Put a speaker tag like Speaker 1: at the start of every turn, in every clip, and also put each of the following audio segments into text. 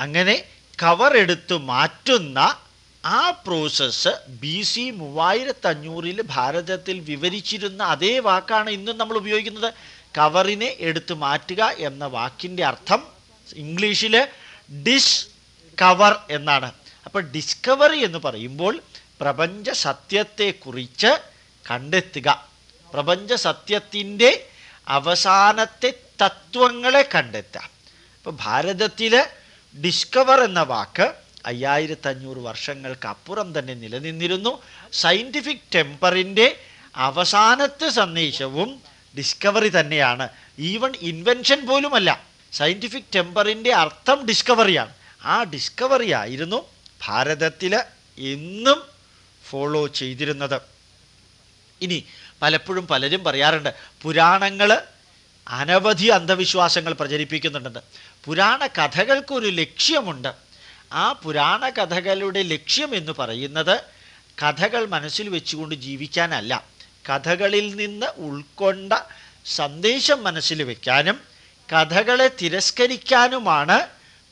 Speaker 1: അങ്ങനെ കവർ എടുത്ത് മാറ്റുന്ന ആ പ്രോസസ്സ് ബി സി മൂവായിരത്തഞ്ഞൂറിൽ ഭാരതത്തിൽ വിവരിച്ചിരുന്ന അതേ വാക്കാണ് ഇന്നും നമ്മൾ ഉപയോഗിക്കുന്നത്. കവറിനെ എടുത്ത് മാറ്റുക എന്ന വാക്കിന്റെ അർത്ഥം ഇംഗ്ലീഷിൽ ഡിഷ് കവർ എന്നാണ്. അപ്പോൾ ഡിസ്കവറി എന്ന് പറയുമ്പോൾ പ്രപഞ്ച സത്യത്തെക്കുറിച്ച് കണ്ടെത്തുക. പ്രപഞ്ച സത്യത്തിന്റെ അവസാനത്തെ തത്വങ്ങളെ കണ്ടെത്തുക. അപ്പോൾ ഭാരതത്തിൽ ഡിസ്കവർ എന്ന വാക്ക് അയ്യായിരത്തഞ്ഞൂറ് വർഷങ്ങൾക്ക് അപ്പുറം തന്നെ നിലനിന്നിരുന്നു. സയന്റിഫിക് ടെമ്പറിന്റെ അവസാനത്തെ സന്ദേശവും ഡിസ്കവറി തന്നെയാണ്. ഈവൻ ഇൻവെൻഷൻ പോലുമല്ല. സയന്റിഫിക് ടെമ്പറിന്റെ അർത്ഥം ഡിസ്കവറിയാണ് ആ ഡിസ്കവറി ആയിരുന്നു ഭാരതത്തിൽ എന്നും ഫോളോ ചെയ്തിരുന്നത്. ഇനി പലപ്പോഴും പലരും പറയാറുണ്ട് പുരാണങ്ങൾ അനവധി അന്ധവിശ്വാസങ്ങൾ പ്രചരിപ്പിക്കുന്നുണ്ട് പുരാണ കഥകൾക്കൊരു ലക്ഷ്യമുണ്ട്. ആ പുരാണ കഥകളുടെ ലക്ഷ്യം എന്ന് പറയുന്നത് കഥകൾ മനസ്സിൽ വെച്ചുകൊണ്ട് ജീവിക്കാനല്ല. കഥകളിൽ നിന്ന് ഉൾക്കൊണ്ട സന്ദേശം മനസ്സിൽ വയ്ക്കാനും കഥകളെ തിരസ്കരിക്കാനുമാണ്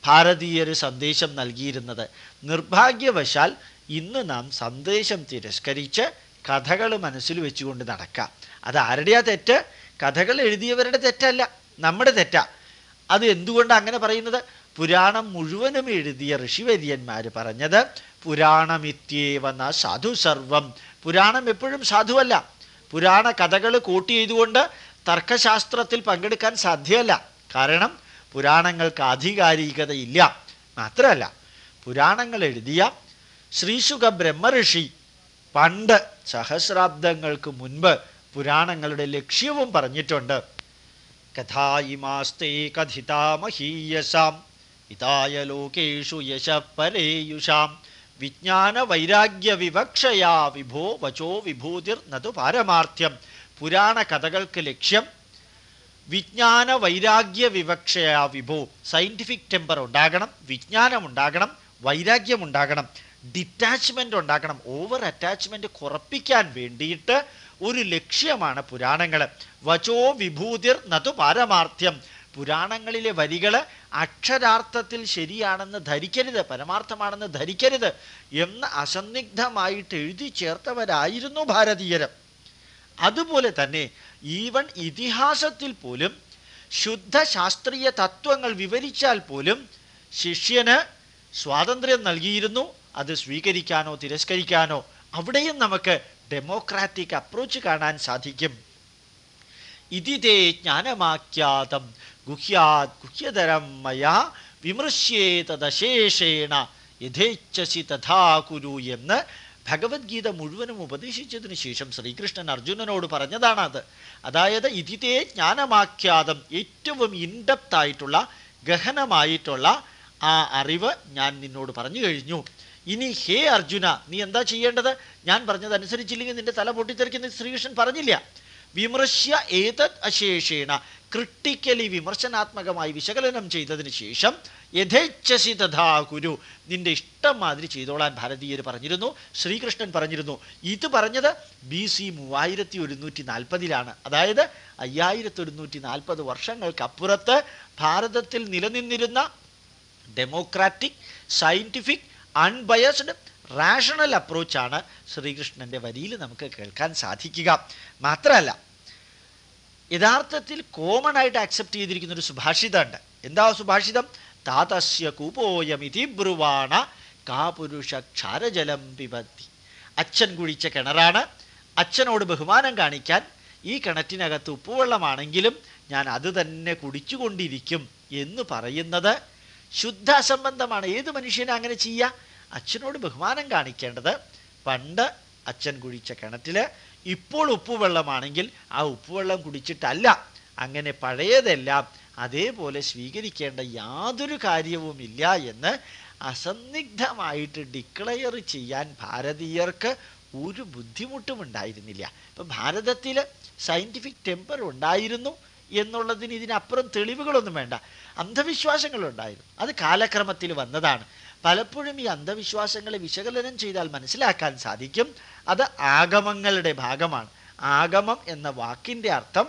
Speaker 1: ഭാരതീയർ സന്ദേശം നൽകിയിരുന്നത്. നിർഭാഗ്യവശാൽ ഇന്ന് നാം സന്ദേശം തിരസ്കരിച്ച് കഥകൾ മനസ്സിൽ വെച്ചുകൊണ്ട് നടക്കാം. അത് ആരുടെയാ തെറ്റ്? കഥകൾ എഴുതിയവരുടെ തെറ്റല്ല നമ്മുടെ തെറ്റാ. അത് എന്തുകൊണ്ടാണ് അങ്ങനെ പറയുന്നത്? പുരാണം മുഴുവനും എഴുതിയ ഋഷിവര്യന്മാർ പറഞ്ഞത് പുരാണമിത്യേവന സാധു സർവം. പുരാണം എപ്പോഴും സാധുവല്ല. പുരാണ കഥകൾ കൂട്ടി ചെയ്തുകൊണ്ട് തർക്കശാസ്ത്രത്തിൽ പങ്കെടുക്കാൻ സാധ്യമല്ല കാരണം പുരാണങ്ങൾക്ക് ആധികാരികതയില്ല. മാത്രമല്ല പുരാണങ്ങൾ എഴുതിയ ശ്രീശുഖ ബ്രഹ്മഋഷി പണ്ട് സഹസ്രാബ്ദങ്ങൾക്ക് മുൻപ് പുരാണങ്ങളുടെ ലക്ഷ്യവും പറഞ്ഞിട്ടുണ്ട്. കഥായിമാസ്തേ കഥിതാമഹീയസാം ഇതായ ലോകേഷു യശ പരേയുഷാം വിജ്ഞാന വൈരാഗ്യ വിവക്ഷയാ വിഭോ വചോ വിഭൂതിർ നതു പാരമാർത്ഥ്യം പുരാണ കഥകൾക്ക് ലക്ഷ്യം വിജ്ഞാന വൈരാഗ്യ വിവക്ഷയാ വിഭോ സയന്റിഫിക് ടെമ്പർ ഉണ്ടാകണം വിജ്ഞാനം ഉണ്ടാകണം വൈരാഗ്യം ഉണ്ടാകണം ഡിറ്റാച്ച്മെന്റ് ഉണ്ടാക്കണം ഓവർ അറ്റാച്ച്മെന്റ് കുറപ്പിക്കാൻ വേണ്ടിയിട്ട് ഒരു ലക്ഷ്യമാണ് പുരാണങ്ങൾ വചോ വിഭൂതിർ നതു പാരമാർത്ഥ്യം. പുരാണങ്ങളിലെ വരികൾ അക്ഷരാർത്ഥത്തിൽ ശരിയാണെന്ന് ധരിക്കരുത് പരമാർത്ഥമാണെന്ന് ധരിക്കരുത് എന്ന് അസന്നിഗ്ധമായിട്ട് എഴുതി ചേർത്തവരായിരുന്നു ഭാരതീയർ അതുപോലെ തന്നെ ഈവൻ ഇതിഹാസത്തിൽ പോലും ശുദ്ധ ശാസ്ത്രീയ തത്വങ്ങൾ വിവരിച്ചാൽ പോലും ശിഷ്യന് സ്വാതന്ത്ര്യം നൽകിയിരുന്നു. അത് സ്വീകരിക്കാനോ തിരസ്കരിക്കാനോ അവിടെയും നമുക്ക് ഡെമോക്രാറ്റിക് അപ്രോച്ച് കാണാൻ സാധിക്കും. ഇതിതേ ജ്ഞാനമാഖ്യാതം ഗുഹ്യാത് ഗുഹ്യതരം മയാ വിമൃശ്യേതദശേഷേണ യഥേച്ഛസി തഥാ കുരു എന്ന് ഭഗവത്ഗീത മുഴുവനും ഉപദേശിച്ചതിന് ശേഷം ശ്രീകൃഷ്ണൻ അർജുനനോട് പറഞ്ഞതാണ് അത് അതായത് ഇതിതേ ജ്ഞാനമാഖ്യാതം ഏറ്റവും ഇൻഡപ്ത് ആയിട്ടുള്ള ഗഹനമായിട്ടുള്ള ആ അറിവ് ഞാൻ നിന്നോട് പറഞ്ഞു കഴിഞ്ഞു. ഇനി ഹേ അർജുന നീ എന്താ ചെയ്യേണ്ടത്? ഞാൻ പറഞ്ഞതനുസരിച്ചില്ലെങ്കിൽ നിന്റെ തല പൊട്ടിത്തെറിക്കുന്ന ശ്രീകൃഷ്ണൻ പറഞ്ഞില്ല. വിമർശ്യ ഏതത് അശേഷേണ ക്രിട്ടിക്കലി വിമർശനാത്മകമായി വിശകലനം ചെയ്തതിന് ശേഷം യഥേച്ഛസി തഥാ കുരു നിന്റെ ഇഷ്ടം മാതിരി ചെയ്തോളാൻ ഭാരതീയർ പറഞ്ഞിരുന്നു ശ്രീകൃഷ്ണൻ പറഞ്ഞിരുന്നു. ഇത് പറഞ്ഞത് ബി സി മൂവായിരത്തി ഒരുന്നൂറ്റി നാൽപ്പതിലാണ് അതായത് അയ്യായിരത്തി ഒരുന്നൂറ്റി നാൽപ്പത് വർഷങ്ങൾക്കപ്പുറത്ത് ഭാരതത്തിൽ നിലനിന്നിരുന്ന ഡെമോക്രാറ്റിക് സയന്റിഫിക് അൺബയസ്ഡ് റാഷണൽ അപ്രോച്ചാണ് ശ്രീകൃഷ്ണന്റെ വരിയിൽ നമുക്ക് കേൾക്കാൻ സാധിക്കുക. മാത്രമല്ല യഥാർത്ഥത്തിൽ കോമൺ ആയിട്ട് അക്സെപ്റ്റ് ചെയ്തിരിക്കുന്ന ഒരു സുഭാഷിതമുണ്ട്. എന്താ സുഭാഷിതം? താതസ്യ കൂപോയമിതി ബ്രുവാണ കാപുരുഷ ക്ഷാരജലം പിബത്തി അച്ഛൻ കുഴിച്ച കിണറാണ്. അച്ഛനോട് ബഹുമാനം കാണിക്കാൻ ഈ കിണറ്റിനകത്ത് ഉപ്പുവെള്ളമാണെങ്കിലും ഞാൻ അത് തന്നെ കുടിച്ചുകൊണ്ടിരിക്കും എന്ന് പറയുന്നത് ശുദ്ധ അസംബന്ധമാണ് ഏത് മനുഷ്യനെ അങ്ങനെ ചെയ്യുക അച്ഛനോട് ബഹുമാനം കാണിക്കേണ്ടത് പണ്ട് അച്ഛൻ കുഴിച്ച കിണറ്റിൽ ഇപ്പോൾ ഉപ്പുവെള്ളമാണെങ്കിൽ ആ ഉപ്പുവെള്ളം കുടിച്ചിട്ടല്ല. അങ്ങനെ പഴയതെല്ലാം അതേപോലെ സ്വീകരിക്കേണ്ട യാതൊരു കാര്യവുമില്ല എന്ന് അസന്നിഗ്ധമായിട്ട് ഡിക്ലെയർ ചെയ്യാൻ ഭാരതീയർക്ക് ഒരു ബുദ്ധിമുട്ടും ഉണ്ടായിരുന്നില്ല ഇപ്പം ഭാരതത്തിൽ സയന്റിഫിക് ടെമ്പർ ഉണ്ടായിരുന്നു. എന്നുള്ളതിന് ഇതിനപ്പുറം തെളിവുകളൊന്നും വേണ്ട. അന്ധവിശ്വാസങ്ങളുണ്ടായിരുന്നു. അത് കാലക്രമത്തിൽ വന്നതാണ്. പലപ്പോഴും ഈ അന്ധവിശ്വാസങ്ങളെ വിശകലനം ചെയ്താൽ മനസ്സിലാക്കാൻ സാധിക്കും. അത് ആഗമങ്ങളുടെ ഭാഗമാണ്. ആഗമം എന്ന വാക്കിന്റെ അർത്ഥം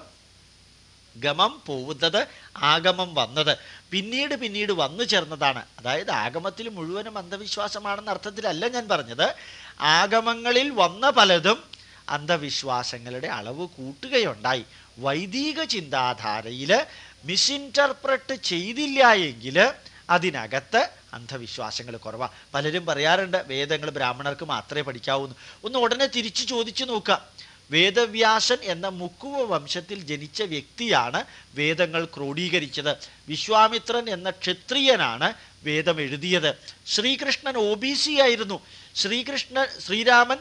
Speaker 1: ഗമം പോകുന്നത് ആഗമം വന്നത്. പിന്നീട് പിന്നീട് വന്നു ചേർന്നതാണ്. അതായത് ആഗമത്തിൽ മുഴുവനും അന്ധവിശ്വാസമാണെന്ന അർത്ഥത്തിലല്ല ഞാൻ പറഞ്ഞത്. ആഗമങ്ങളിൽ വന്ന പലതും അന്ധവിശ്വാസങ്ങളുടെ അളവ് കൂട്ടുകയുണ്ടായി. വൈദിക ചിന്താധാരയിൽ മിസ്ഇന്റർപ്രറ്റ് ചെയ്തില്ല എങ്കിൽ അതിനകത്ത് അന്ധവിശ്വാസങ്ങൾ കുറവാണ് പലരും പറയാറുണ്ട് വേദങ്ങൾ ബ്രാഹ്മണർക്ക് മാത്രമേ പഠിക്കാവൂ എന്ന്. ഒന്ന് ഉടനെ തിരിച്ചു ചോദിച്ചു നോക്കുക വേദവ്യാസൻ എന്ന മുക്കുവ വംശത്തിൽ ജനിച്ച വ്യക്തിയാണ് വേദങ്ങൾ ക്രോഡീകരിച്ചത്. വിശ്വാമിത്രൻ എന്ന ക്ഷത്രിയനാണ് വേദം എഴുതിയത്. ശ്രീകൃഷ്ണൻ ഒ ആയിരുന്നു. ശ്രീകൃഷ്ണൻ ശ്രീരാമൻ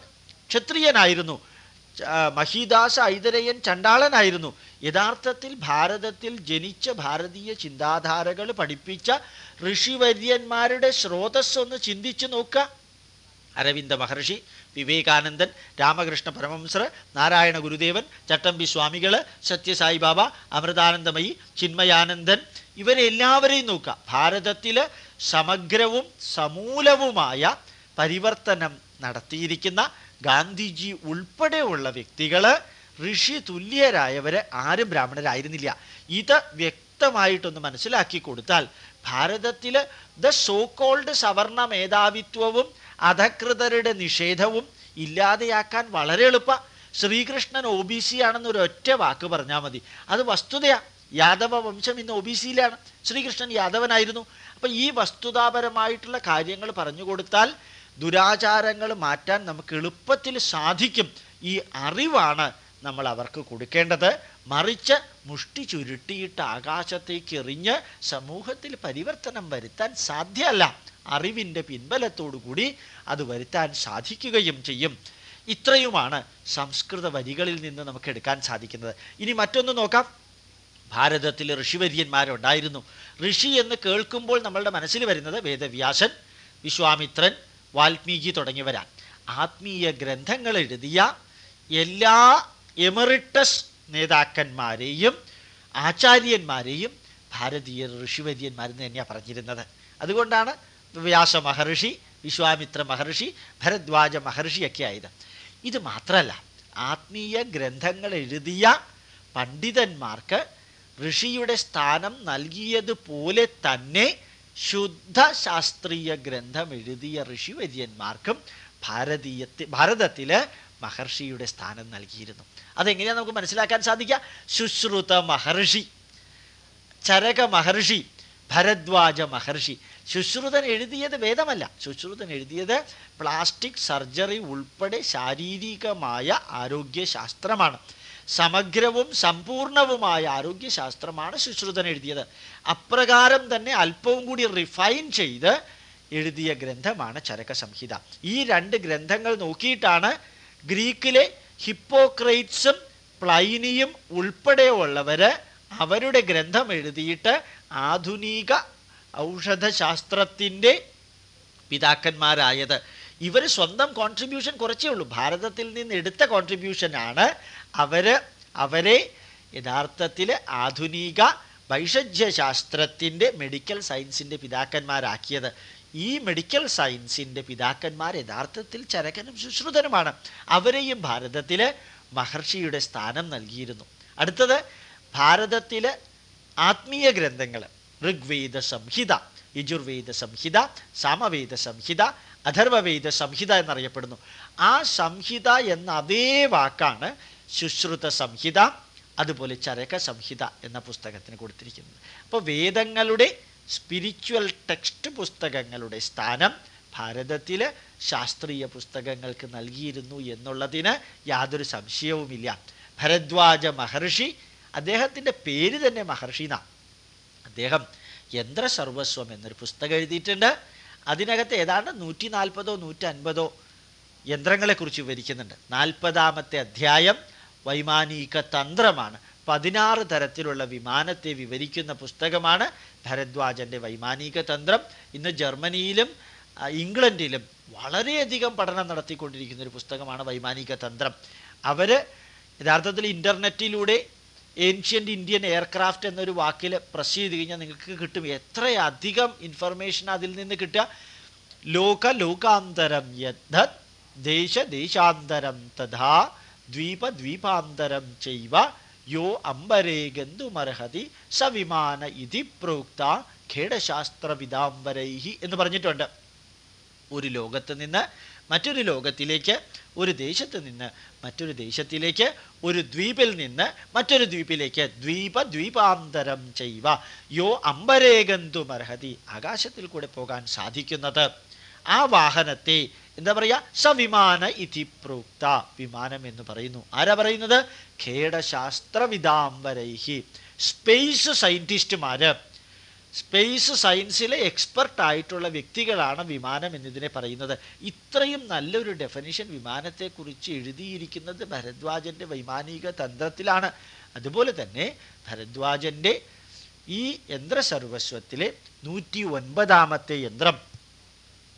Speaker 1: ക്ഷത്രിയനായിരുന്നു. മഹീദാസ ഐതരയൻ ചണ്ടാളനായിരുന്നു. യഥാർത്ഥത്തിൽ ഭാരതത്തിൽ ജനിച്ച ഭാരതീയ ചിന്താധാരകൾ പഠിപ്പിച്ച ഋഷിവര്യന്മാരുടെ സ്രോതസ് ഒന്ന് ചിന്തിച്ചു നോക്കുക. അരവിന്ദ മഹർഷി വിവേകാനന്ദൻ രാമകൃഷ്ണ പരമംസർ നാരായണ ഗുരുദേവൻ ചട്ടമ്പി സ്വാമികൾ സത്യസായി ബാബ അമൃതാനന്ദമയി ചിന്മയാനന്ദൻ ഇവരെല്ലാവരെയും നോക്കുക. ഭാരതത്തിൽ സമഗ്രവും സമൂലവുമായ പരിവർത്തനം നടത്തിയിരിക്കുന്ന ഗാന്ധിജി ഉൾപ്പെടെയുള്ള വ്യക്തികൾ ഋഷി തുല്യരായവർ ആരും ബ്രാഹ്മണരായിരുന്നില്ല. ഇത് വ്യക്തമായിട്ടൊന്ന് മനസ്സിലാക്കി കൊടുത്താൽ ഭാരതത്തിൽ ദ സോ കോൾഡ് സവർണ മേധാവിത്വവും അധകൃതരുടെ നിഷേധവും ഇല്ലാതെയാക്കാൻ വളരെ എളുപ്പ. ശ്രീകൃഷ്ണൻ ഒ ബി സി ആണെന്നൊരു ഒറ്റ വാക്ക് പറഞ്ഞാൽ മതി. അത് വസ്തുതയാ. യാദവ വംശം ഇന്ന് ഒ ബി സിയിലാണ് ശ്രീകൃഷ്ണൻ യാദവനായിരുന്നു. അപ്പം ഈ വസ്തുതാപരമായിട്ടുള്ള കാര്യങ്ങൾ പറഞ്ഞു കൊടുത്താൽ ദുരാചാരങ്ങൾ മാറ്റാൻ നമുക്ക് എളുപ്പത്തിൽ സാധിക്കും. ഈ അറിവാണ് നമ്മൾ അവർക്ക് കൊടുക്കേണ്ടത്. മറിച്ച് മുഷ്ടി ചുരുട്ടിയിട്ട് ആകാശത്തേക്ക് എറിഞ്ഞ് സമൂഹത്തിൽ പരിവർത്തനം വരുത്താൻ സാധ്യമല്ല. അറിവിന്റെ കൂടി അത് വരുത്താൻ സാധിക്കുകയും ചെയ്യും. ഇത്രയുമാണ് സംസ്കൃത വരികളിൽ നിന്ന് നമുക്ക് എടുക്കാൻ സാധിക്കുന്നത്. ഇനി മറ്റൊന്ന് നോക്കാം. ഭാരതത്തിൽ ഋഷിവര്യന്മാരുണ്ടായിരുന്നു. ഋഷി എന്ന് കേൾക്കുമ്പോൾ നമ്മളുടെ മനസ്സിൽ വരുന്നത് വേദവ്യാസൻ വിശ്വാമിത്രൻ വാൽമീകി തുടങ്ങിയവരാണ്. ആത്മീയ ഗ്രന്ഥങ്ങൾ എഴുതിയ എല്ലാ എമറിറ്റസ് നേതാക്കന്മാരെയും ആചാര്യന്മാരെയും ഭാരതീയ ഋഷിവര്യന്മാരെന്ന് തന്നെയാണ് പറഞ്ഞിരുന്നത്. അതുകൊണ്ടാണ് വ്യാസ മഹർഷി വിശ്വാമിത്ര മഹർഷി ഭരദ്വാജ മഹർഷിയൊക്കെ ആയത്. ഇത് മാത്രമല്ല ആത്മീയ ഗ്രന്ഥങ്ങൾ എഴുതിയ പണ്ഡിതന്മാർക്ക് ഋഷിയുടെ സ്ഥാനം നൽകിയതുപോലെ തന്നെ ശുദ്ധ ശാസ്ത്രീയ ഗ്രന്ഥം എഴുതിയ ഋഷിവര്യന്മാർക്കും ഭാരതീയത്തിൽ ഭാരതത്തിൽ മഹർഷിയുടെ സ്ഥാനം നൽകിയിരുന്നു. അതെങ്ങനെയാണ് നമുക്ക് മനസ്സിലാക്കാൻ സാധിക്കുക? ശുശ്രുത മഹർഷി ചരക മഹർഷി ഭരദ്വാജ മഹർഷി. ശുശ്രുതൻ എഴുതിയത് വേദമല്ല. ശുശ്രുതൻ എഴുതിയത് പ്ലാസ്റ്റിക് സർജറി ഉൾപ്പെടെ ശാരീരികമായ ആരോഗ്യശാസ്ത്രമാണ്. സമഗ്രവും സമ്പൂർണവുമായ ആരോഗ്യശാസ്ത്രമാണ് ശുശ്രുതൻ എഴുതിയത്. അപ്രകാരം തന്നെ അല്പവും കൂടി റിഫൈൻ ചെയ്ത് എഴുതിയ ഗ്രന്ഥമാണ് ചരക സംഹിത ഈ രണ്ട് ഗ്രന്ഥങ്ങൾ നോക്കിയിട്ടാണ് ഗ്രീക്കിലെ ഹിപ്പോക്രൈറ്റ്സും പ്ലൈനിയും ഉൾപ്പെടെയുള്ളവർ അവരുടെ ഗ്രന്ഥം എഴുതിയിട്ട് ആധുനിക ഔഷധശാസ്ത്രത്തിന്റെ പിതാക്കന്മാരായത്. ഇവർ സ്വന്തം കോൺട്രിബ്യൂഷൻ കുറച്ചേ ഉള്ളൂ. ഭാരതത്തിൽ നിന്ന് എടുത്ത കോൺട്രിബ്യൂഷനാണ് അവർ അവരെ യഥാർത്ഥത്തിൽ ആധുനിക വൈഷജ്യശാസ്ത്രത്തിന്റെ മെഡിക്കൽ സയൻസിന്റെ പിതാക്കന്മാരാക്കിയത്. ഈ മെഡിക്കൽ സയൻസിന്റെ പിതാക്കന്മാർ യഥാർത്ഥത്തിൽ ചരകനും ശുശ്രുതനുമാണ്. അവരെയും ഭാരതത്തിൽ മഹർഷിയുടെ സ്ഥാനം നൽകിയിരുന്നു. അടുത്തത് ഭാരതത്തിലെ ആത്മീയ ഗ്രന്ഥങ്ങൾ ഋഗ്വേദ സംഹിത യജുർവേദ സംഹിത സാമവേദ സംഹിത അഥർവവേദ സംഹിത എന്നറിയപ്പെടുന്നു. ആ സംഹിത എന്ന അതേ വാക്കാണ് ശുശ്രുത സംഹിത അതുപോലെ ചരക സംഹിത എന്ന പുസ്തകത്തിന് കൊടുത്തിരിക്കുന്നത്. അപ്പോൾ വേദങ്ങളുടെ സ്പിരിച്വൽ ടെക്സ്റ്റ് പുസ്തകങ്ങളുടെ സ്ഥാനം ഭാരതത്തിൽ ശാസ്ത്രീയ പുസ്തകങ്ങൾക്ക് നൽകിയിരുന്നു എന്നുള്ളതിന് യാതൊരു സംശയവുമില്ല. ഭരദ്വാജ മഹർഷി അദ്ദേഹത്തിന്റെ പേര് തന്നെ മഹർഷി എന്നാണ് അദ്ദേഹം യന്ത്രസർവസ്വം എന്നൊരു പുസ്തകം എഴുതിയിട്ടുണ്ട്. അതിനകത്ത് ഏതാണ്ട് നൂറ്റി നാൽപ്പതോ നൂറ്റി അൻപതോ യന്ത്രങ്ങളെക്കുറിച്ച് വിവരിക്കുന്നുണ്ട്. നാൽപ്പതാമത്തെ അധ്യായം വൈമാനിക തന്ത്രമാണ്. പതിനാറ് തരത്തിലുള്ള വിമാനത്തെ വിവരിക്കുന്ന പുസ്തകമാണ് ഭരദ്വാജന്റെ വൈമാനിക തന്ത്രം. ഇന്ന് ജർമ്മനിയിലും ഇംഗ്ലണ്ടിലും വളരെയധികം പഠനം നടത്തിക്കൊണ്ടിരിക്കുന്ന ഒരു പുസ്തകമാണ് വൈമാനിക തന്ത്രം. അവർ യഥാർത്ഥത്തിൽ ഇന്റർനെറ്റിലൂടെ ഏൻഷ്യന്റ് ഇന്ത്യൻ എയർക്രാഫ്റ്റ് എന്നൊരു വാക്കിൽ പ്രസ് ചെയ്ത് കഴിഞ്ഞാൽ നിങ്ങൾക്ക് കിട്ടും. എത്രയധികം ഇൻഫർമേഷൻ അതിൽ നിന്ന് കിട്ടുക? ലോക ലോകാന്തരം യദ്ധ ദേശ ദേശാന്തരം തഥാ ദ്വീപ ദ്വീപാന്തരം ചെയ്വ യോ അംബരേ ഗന്ധുമർഹതി സവിമാന ഇതി പ്രോക്ത ഖേടശാസ്ത്രവിദാംബരൈഹി എന്ന് പറഞ്ഞിട്ടുണ്ട്. ഒരു ലോകത്ത് നിന്ന് മറ്റൊരു ലോകത്തിലേക്ക് ഒരു ദേശത്ത് നിന്ന് മറ്റൊരു ദേശത്തിലേക്ക് ഒരു ദ്വീപിൽ നിന്ന് മറ്റൊരു ദ്വീപിലേക്ക് ദ്വീപ ദ്വീപാന്തരം ചെയ്യുക യോ അംബരേഗന്തുമർഹതി ആകാശത്തിൽ കൂടെ പോകാൻ സാധിക്കുന്നത്. ആ വാഹനത്തെ എന്താ പറയുക സവിമാന ഇതി പ്രോക്ത. വിമാനം എന്ന് പറയുന്നു. ആരാ പറയുന്നത്? ഖേടശാസ്ത്രവിദാംബരൈഹി സ്പേസ് സയന്റിസ്റ്റുമാര് സ്പേസ് സയൻസിലെ എക്സ്പെർട്ട് ആയിട്ടുള്ള വ്യക്തികളാണ് വിമാനം എന്നിതിനെ പറയുന്നത്. ഇത്രയും നല്ലൊരു ഡെഫിനിഷൻ വിമാനത്തെക്കുറിച്ച് എഴുതിയിരിക്കുന്നത് ഭരദ്വാജന്റെ വൈമാനിക തന്ത്രത്തിലാണ്. അതുപോലെ തന്നെ ഭരദ്വാജന്റെ ഈ യന്ത്രസർവസ്വത്തിലെ നൂറ്റി ഒൻപതാമത്തെ യന്ത്രം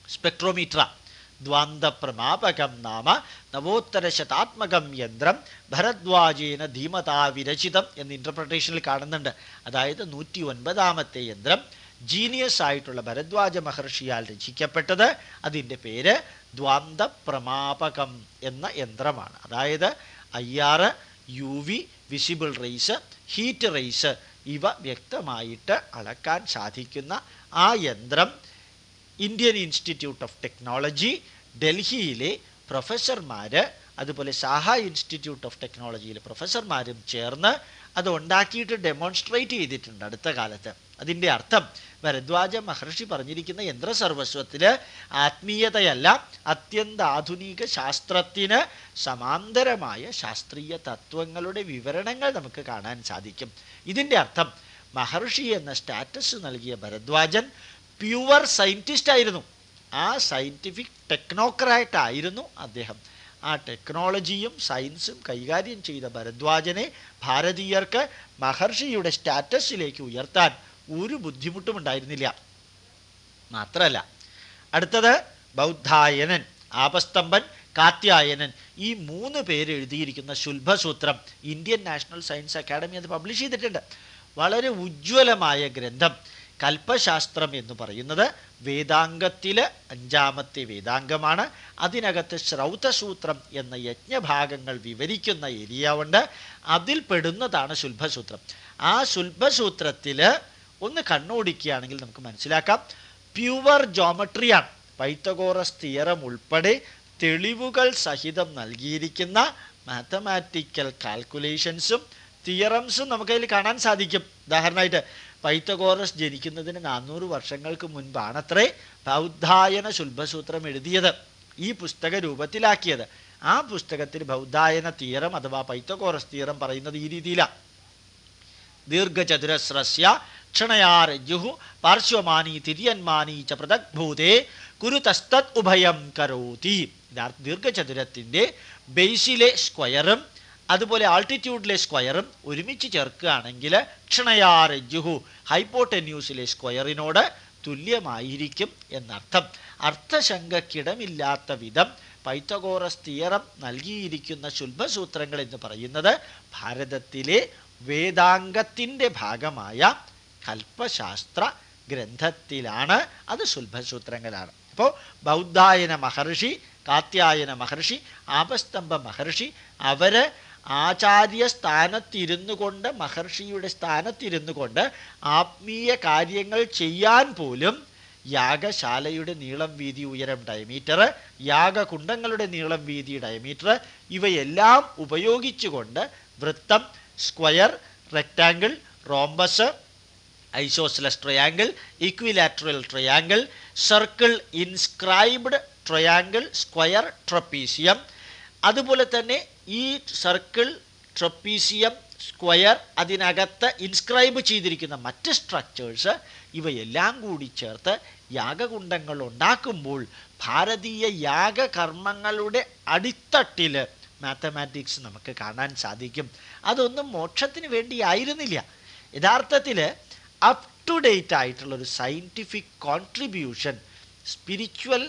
Speaker 1: സ്പെക്ട്രോമീറ്റർ ദ്വാന്തപ്രമാപകം നാമ നവോത്തരശതാത്മകം യന്ത്രം ഭരദ്വാജേന ധീമതാ വിരചിതം എന്ന് ഇന്റർപ്രിട്ടേഷനിൽ കാണുന്നുണ്ട്. അതായത് നൂറ്റി ഒൻപതാമത്തെ യന്ത്രം ജീനിയസ് ആയിട്ടുള്ള ഭരദ്വാജ മഹർഷിയാൽ രചിക്കപ്പെട്ടത്. അതിന്റെ പേര് ദ്വാന്തപ്രമാപകം എന്ന യന്ത്രമാണ്. അതായത് I R U V visible rays heat rays ഇവ വ്യക്തമായിട്ട് അളക്കാൻ സാധിക്കുന്ന ആ യന്ത്രം ഇന്ത്യൻ ഇൻസ്റ്റിറ്റ്യൂട്ട് ഓഫ് ടെക്നോളജി ഡൽഹിയിലെ പ്രൊഫസർമാർ അതുപോലെ സാഹ ഇൻസ്റ്റിറ്റ്യൂട്ട് ഓഫ് ടെക്നോളജിയിലെ പ്രൊഫസർമാരും ചേർന്ന് അത് ഉണ്ടാക്കിയിട്ട് ഡെമോൺസ്ട്രേറ്റ് ചെയ്തിട്ടുണ്ട് അടുത്ത കാലത്ത്. അതിന്റെ അർത്ഥം ഭരദ്വാജ മഹർഷി പറഞ്ഞിരിക്കുന്ന യന്ത്രസർവസ്വത്തിൽ ആത്മീയതയല്ല അത്യന്താധുനിക ശാസ്ത്രത്തിന് സമാന്തരമായ ശാസ്ത്രീയ തത്വങ്ങളുടെ വിവരണങ്ങൾ നമുക്ക് കാണാൻ സാധിക്കും. ഇതിന്റെ അർത്ഥം മഹർഷി എന്ന സ്റ്റാറ്റസ് നൽകിയ ഭരദ്വാജൻ പ്യുവർ സയന്റിസ്റ്റ് ആയിരുന്നു. ആ സയന്റിഫിക് ടെക്നോക്രാറ്റ് ആയിരുന്നു അദ്ദേഹം. ആ ടെക്നോളജിയും സയൻസും കൈകാര്യം ചെയ്ത ഭരദ്വാജനെ ഭാരതീയർക്ക് മഹർഷിയുടെ സ്റ്റാറ്റസിലേക്ക് ഉയർത്താൻ ഒരു ബുദ്ധിമുട്ടും ഉണ്ടായിരുന്നില്ല മാത്രമല്ല അടുത്തത് ബൗദ്ധായനൻ ആപസ്തംഭൻ കാത്യായനൻ ഈ മൂന്ന് പേര് എഴുതിയിരിക്കുന്ന ശുൽഭസൂത്രം ഇന്ത്യൻ നാഷണൽ സയൻസ് അക്കാഡമി അത് പബ്ലിഷ് ചെയ്തിട്ടുണ്ട്. വളരെ ഉജ്ജ്വലമായ ഗ്രന്ഥം. കൽപ്പശാസ്ത്രം എന്ന് പറയുന്നത് വേദാംഗത്തിലെ അഞ്ചാമത്തെ വേദാംഗമാണ്. അതിനകത്ത് ശ്രൗതസൂത്രം എന്ന യജ്ഞഭാഗങ്ങൾ വിവരിക്കുന്ന ഏരിയ ഉണ്ട് അതിൽ പെടുന്നതാണ് ശുൽഭസൂത്രം. ആ ശുൽഭസൂത്രത്തിൽ ഒന്ന് കണ്ണോടിക്കുകയാണെങ്കിൽ നമുക്ക് മനസ്സിലാക്കാം. പ്യുവർ ജോമട്രിയാണ്. പൈത്തഗോറസ് തിയറം ഉൾപ്പെടെ തെളിവുകൾ സഹിതം നൽകിയിരിക്കുന്ന മാത്തമാറ്റിക്കൽ കാൽക്കുലേഷൻസും തിയറംസും നമുക്കതിൽ കാണാൻ സാധിക്കും. ഉദാഹരണമായിട്ട് പൈത്തഗോറസ് ജനിക്കുന്നതിന് നാനൂറ് വർഷങ്ങൾക്ക് മുൻപാണത്രേ ബൗദ്ധായന ശുൽഭസൂത്രം എഴുതിയത് ഈ പുസ്തക രൂപത്തിലാക്കിയത്. ആ പുസ്തകത്തിൽ ബൗദ്ധായന തീരം അഥവാ പൈത്തഗോറസ് തീരം പറയുന്നത് ഈ രീതിയിലാണ് ദീർഘചതുരസ്രസ്യ ക്ഷണയാരജ്ജുഹു പാർശ്വമാനി തിരിയന്മാനി ച പൃഥക്ഭൂതേ കുരുതസ്തത് ഉഭയം കരോതി. ദീർഘചതുരത്തിന്റെ ബേസിലെ സ്ക്വയറും അതുപോലെ ആൾട്ടിറ്റ്യൂഡിലെ സ്ക്വയറും ഒരുമിച്ച് ചേർക്കുകയാണെങ്കിൽ ക്ഷണയാരജുഹു ഹൈപ്പോടെന്യൂസിലെ സ്ക്വയറിനോട് തുല്യമായിരിക്കും എന്നർത്ഥം. അർത്ഥശങ്കക്കിടമില്ലാത്ത വിധം പൈത്തഗോറസ് തിയറം നൽകിയിരിക്കുന്ന ശുൽഭസൂത്രങ്ങൾ എന്ന് പറയുന്നത് ഭാരതത്തിലെ വേദാംഗത്തിന്റെ ഭാഗമായ കൽപ്പശാസ്ത്ര ഗ്രന്ഥത്തിലാണ്. അത് ശുൽഭസൂത്രങ്ങളാണ്. അപ്പോൾ ബൗദ്ധായന മഹർഷി കാത്യായന മഹർഷി ആപസ്തംഭ മഹർഷി അവർ ആചാര്യ സ്ഥാനത്തിരുന്നു കൊണ്ട് മഹർഷിയുടെ സ്ഥാനത്തിരുന്നു കൊണ്ട് ആത്മീയ കാര്യങ്ങൾ ചെയ്യാൻ പോലും യാഗശാലയുടെ നീളം വീതി ഉയരം ഡയമീറ്റർ യാഗകുണ്ടങ്ങളുടെ നീളം വീതി ഡയമീറ്റർ ഇവയെല്ലാം ഉപയോഗിച്ചുകൊണ്ട് വൃത്തം square rectangle rhombus isosceles triangle equilateral triangle circle inscribed triangle square trapezium അതുപോലെ തന്നെ ഈ സർക്കിൾ ട്രപ്പീസിയം സ്ക്വയർ അതിനകത്ത് ഇൻസ്ക്രൈബ് ചെയ്തിരിക്കുന്ന മറ്റ് സ്ട്രക്ചേഴ്സ് ഇവയെല്ലാം കൂടി ചേർത്ത് യാഗകുണ്ടങ്ങൾ ഉണ്ടാക്കുമ്പോൾ ഭാരതീയ യാഗകർമ്മങ്ങളുടെ അടിത്തട്ടിൽ മാത്തമാറ്റിക്സ് നമുക്ക് കാണാൻ സാധിക്കും. അതൊന്നും മോക്ഷത്തിന് വേണ്ടിയായിരുന്നില്ല യഥാർത്ഥത്തിൽ അപ് ടു ഡേറ്റ് ആയിട്ടുള്ള ഒരു സയന്റിഫിക് കോൺട്രിബ്യൂഷൻ സ്പിരിച്വൽ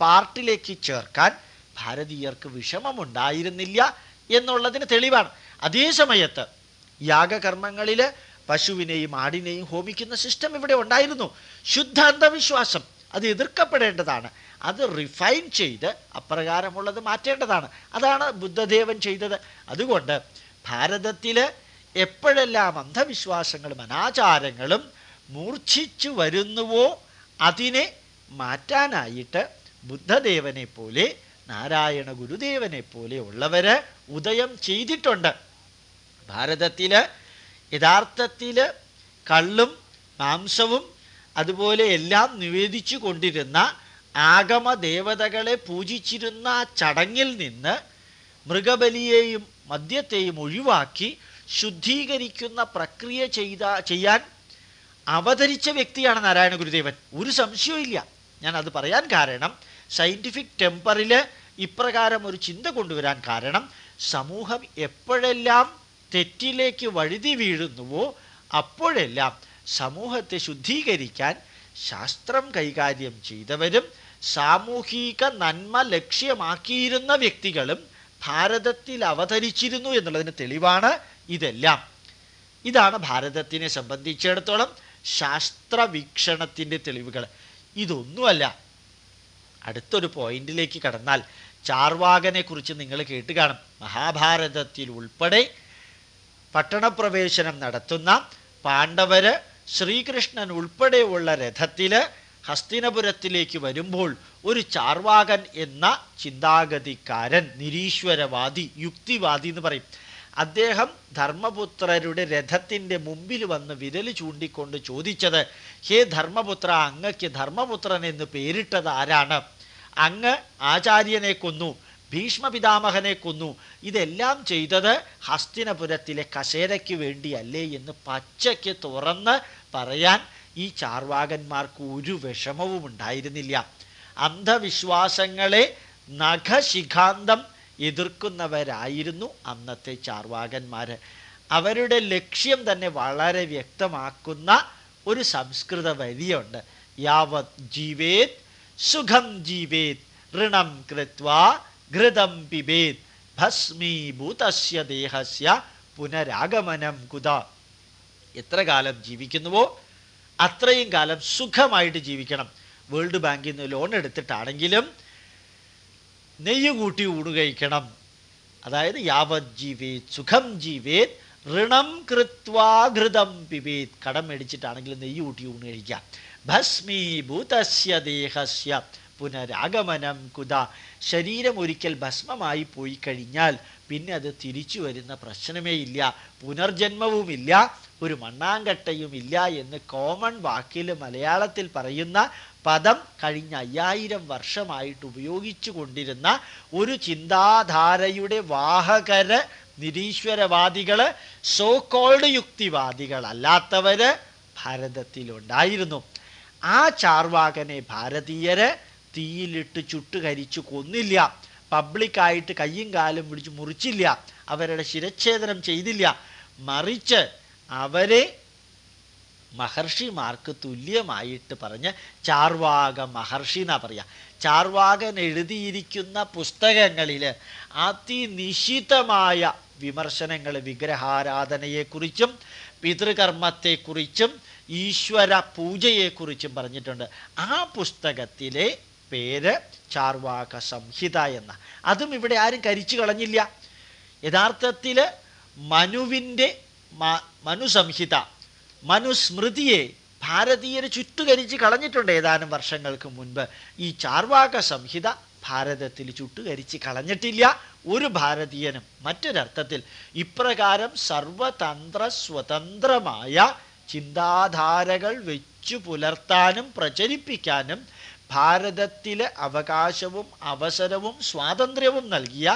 Speaker 1: പാർട്ടിലേക്ക് ചേർക്കാൻ ഭാരതീയർക്ക് വിഷമമുണ്ടായിരുന്നില്ല എന്നുള്ളതിന് തെളിവാണ്. അതേ സമയത്ത് യാഗകർമ്മങ്ങളിൽ പശുവിനെയും ആടിനെയും ഹോമിക്കുന്ന സിസ്റ്റം ഇവിടെ ഉണ്ടായിരുന്നു. ശുദ്ധ അന്ധവിശ്വാസം അത് എതിർക്കപ്പെടേണ്ടതാണ്. അത് റിഫൈൻ ചെയ്ത് അപ്രകാരമുള്ളത് മാറ്റേണ്ടതാണ്. അതാണ് ബുദ്ധദേവൻ ചെയ്തത്. അതുകൊണ്ട് ഭാരതത്തിൽ എപ്പോഴെല്ലാം അന്ധവിശ്വാസങ്ങളും അനാചാരങ്ങളും മൂർച്ഛിച്ചു വരുന്നുവോ അതിനെ മാറ്റാനായിട്ട് ബുദ്ധദേവനെ പോലെ നാരായണ ഗുരുദേവനെ പോലെ ഉള്ളവര് ഉദയം ചെയ്തിട്ടുണ്ട്. ഭാരതത്തിൽ യഥാർത്ഥത്തിൽ കള്ളും മാംസവും അതുപോലെ എല്ലാം നിവേദിച്ചു കൊണ്ടിരുന്ന ആഗമ ദേവതകളെ പൂജിച്ചിരുന്ന ചടങ്ങിൽ നിന്ന് മൃഗബലിയെയും മദ്യത്തെയും ഒഴിവാക്കി ശുദ്ധീകരിക്കുന്ന പ്രക്രിയ ചെയ്ത ചെയ്യാൻ അവതരിച്ച വ്യക്തിയാണ് നാരായണ ഗുരുദേവൻ. ഒരു സംശയവും ഇല്ല ഞാൻ അത് പറയാൻ കാരണം സയന്റിഫിക് ടെമ്പറിൽ ഇപ്രകാരം ഒരു ചിന്ത കൊണ്ടുവരാൻ കാരണം സമൂഹം എപ്പോഴെല്ലാം തെറ്റിലേക്ക് വഴുതി വീഴുന്നുവോ അപ്പോഴെല്ലാം സമൂഹത്തെ ശുദ്ധീകരിക്കാൻ ശാസ്ത്രം കൈകാര്യം ചെയ്തവരും സാമൂഹിക നന്മ ലക്ഷ്യമാക്കിയിരുന്ന വ്യക്തികളും ഭാരതത്തിൽ അവതരിച്ചിരുന്നു എന്നുള്ളതിന് തെളിവാണ് ഇതെല്ലാം. ഇതാണ് ഭാരതത്തിനെ സംബന്ധിച്ചിടത്തോളം ശാസ്ത്രവീക്ഷണത്തിന്റെ തെളിവുകൾ. ഇതൊന്നുമല്ല. അടുത്തൊരു പോയിന്റിലേക്ക് കടന്നാൽ ചാർവാകനെ കുറിച്ച് നിങ്ങൾ കേട്ട് കാണും മഹാഭാരതത്തിൽ ഉൾപ്പെടെ പട്ടണപ്രവേശനം നടത്തുന്ന പാണ്ഡവര് ശ്രീകൃഷ്ണൻ ഉൾപ്പെടെയുള്ള രഥത്തിൽ ഹസ്തിനപുരത്തിലേക്ക് വരുമ്പോൾ ഒരു ചാർവാകൻ എന്ന ചിന്താഗതിക്കാരൻ നിരീശ്വരവാദി യുക്തിവാദി എന്ന് പറയും. അദ്ദേഹം ധർമ്മപുത്രരുടെ രഥത്തിന്റെ മുമ്പിൽ വന്ന് വിരൽ ചൂണ്ടിക്കൊണ്ട് ചോദിച്ചത് ഹേ ധർമ്മപുത്ര അങ്ങക്ക് ധർമ്മപുത്രൻ എന്ന് പേരിട്ടത് ആരാണ്? അങ്ങ് ആചാര്യനെ കൊന്നു ഭീഷ്മപിതാമഹനെ കൊന്നു. ഇതെല്ലാം ചെയ്തത് ഹസ്തിനപുരത്തിലെ കസേരയ്ക്ക് വേണ്ടിയല്ലേ എന്ന് പച്ചയ്ക്ക് തുറന്ന് പറയാൻ ഈ ചാർവാകന്മാർക്ക് ഒരു വിഷമവും ഉണ്ടായിരുന്നില്ല. അന്ധവിശ്വാസങ്ങളെ നഖശിഖാന്തം എതിർക്കുന്നവരായിരുന്നു അന്നത്തെ ചാർവാകന്മാർ അവരുടെ ലക്ഷ്യം തന്നെ വളരെ വ്യക്തമാക്കുന്ന ഒരു സംസ്കൃത വരിയുണ്ട്. യാവത് ജീവേത് സുഖം ജീവേത് ഋണം കൃത്വാ ഘൃതം പിബേത് ഭസ്മീഭൂതസ്യ ദേഹസ്യ പുനരാഗമനം കുത എത്ര കാലം ജീവിക്കുന്നുവോ? അത്രയും കാലം സുഖമായിട്ട് ജീവിക്കണം. വേൾഡ് ബാങ്കിൽ നിന്ന് ലോൺ എടുത്തിട്ടാണെങ്കിലും നെയ്യ് കൂട്ടി ഊണ് കഴിക്കണം. അതായത് യാവത് ജീവേത് സുഖം ജീവേത് ഋണം കൃത്വാ ഘൃതം പിബേത് കടം മേടിച്ചിട്ടാണെങ്കിലും നെയ്യ് കൂട്ടി ഊണ് കഴിക്കാം. ഭസ്മീഭൂതസ്യ ദേഹസ്യ പുനരാഗമനം കുത. ശരീരം ഒരിക്കൽ ഭസ്മമായി പോയി കഴിഞ്ഞാൽ പിന്നെ അത് തിരിച്ചു വരുന്ന പ്രശ്നമേ ഇല്ല. പുനർജന്മവുമില്ല ഒരു മണ്ണാങ്കട്ടയും ഇല്ല എന്ന് കോമൺ വാക്കിൽ മലയാളത്തിൽ പറയുന്ന പദം കഴിഞ്ഞ അയ്യായിരം വർഷമായിട്ട് ഉപയോഗിച്ചു കൊണ്ടിരുന്ന ഒരു ചിന്താധാരയുടെ വാഹകര് നിരീശ്വരവാദികൾ സോ കോൾഡ് യുക്തിവാദികളല്ലാത്തവർ ഭാരതത്തിലുണ്ടായിരുന്നു. ആ ചാർവാകനെ ഭാരതീയര് തീയിലിട്ട് ചുട്ടുകരിച്ചു കൊന്നില്ല. പബ്ലിക്കായിട്ട് കയ്യും കാലും പിടിച്ച് മുറിച്ചില്ല. അവരുടെ ശിരച്ഛേദനം ചെയ്തില്ല. മറിച്ച് അവരെ മഹർഷിമാർക്ക് തുല്യമായിട്ട് പറഞ്ഞ് ചാർവാക മഹർഷി എന്നാ പറയാ. ചാർവാകൻ എഴുതിയിരിക്കുന്ന പുസ്തകങ്ങളിൽ അതിനിശിതമായ വിമർശനങ്ങൾ വിഗ്രഹാരാധനയെക്കുറിച്ചും പിതൃകർമ്മത്തെക്കുറിച്ചും ഈശ്വര പൂജയെക്കുറിച്ചും പറഞ്ഞിട്ടുണ്ട്. ആ പുസ്തകത്തിലെ പേര് ചാർവാക സംഹിത എന്ന. അതും ഇവിടെ ആരും കരിച്ചു കളഞ്ഞില്ല. യഥാർത്ഥത്തിൽ മനുവിന്റെ മനുസംഹിത മനുസ്മൃതിയെ ഭാരതീയർ ചുറ്റുകരിച്ച് കളഞ്ഞിട്ടുണ്ട് ഏതാനും വർഷങ്ങൾക്ക് മുൻപ്. ഈ ചാർവാക സംഹിത ഭാരതത്തിൽ ചുട്ടുകരിച്ച് കളഞ്ഞിട്ടില്ല. ഒരു ഭാരതീയനും മറ്റൊരർത്ഥത്തിൽ ഇപ്രകാരം സർവതന്ത്ര സ്വതന്ത്രമായ ചിന്താധാരകൾ വെച്ചു പുലർത്താനും പ്രചരിപ്പിക്കാനും ഭാരതത്തിലെ അവകാശവും അവസരവും സ്വാതന്ത്ര്യവും നൽകിയ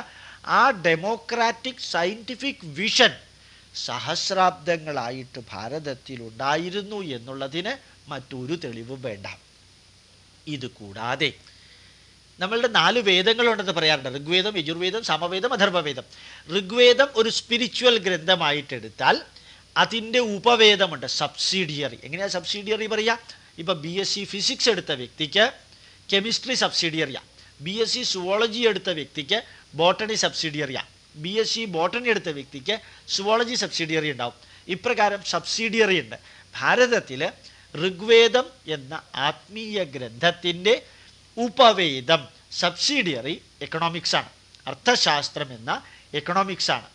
Speaker 1: ആ ഡെമോക്രാറ്റിക് സയന്റിഫിക് വിഷൻ സഹസ്രാബ്ദങ്ങളായിട്ട് ഭാരതത്തിൽ ഉണ്ടായിരുന്നു എന്നുള്ളതിന് മറ്റൊരു തെളിവും വേണ്ട. ഇത് കൂടാതെ നമ്മളുടെ നാല് വേദങ്ങളുണ്ടെന്ന് പറയാറുണ്ട്. ഋഗ്വേദം യജുർവേദം സമവേദം അധർവവേദം ഋഗ്വേദം ഒരു സ്പിരിച്വൽ ഗ്രന്ഥമായിട്ടെടുത്താൽ അതിന്റെ ഉപവേദമുണ്ട്. സബ്സിഡിയറി എങ്ങനെയാണ് സബ്സിഡിയറി പറയുക? ഇപ്പം ബി എസ് സി ഫിസിക്സ് എടുത്ത വ്യക്തിക്ക് കെമിസ്ട്രി സബ്സിഡിയറിയാണ് ബി എസ് സി സുവോളജി എടുത്ത വ്യക്തിക്ക് ബോട്ടണി സബ്സിഡിയറിയാണ് ബി എസ് സി ബോട്ടണി എടുത്ത വ്യക്തിക്ക് സുവോളജി സബ്സിഡിയറി ഉണ്ടാവും. ഇപ്രകാരം സബ്സിഡിയറി ഉണ്ട്. ഭാരതത്തിൽ ഋഗ്വേദം എന്ന ആത്മീയ ഗ്രന്ഥത്തിന്റെ ഉപവേദം സബ്സിഡിയറി എക്കണോമിക്സ് ആണ്. അർത്ഥശാസ്ത്രം എന്ന എക്കണോമിക്സ് ആണ്.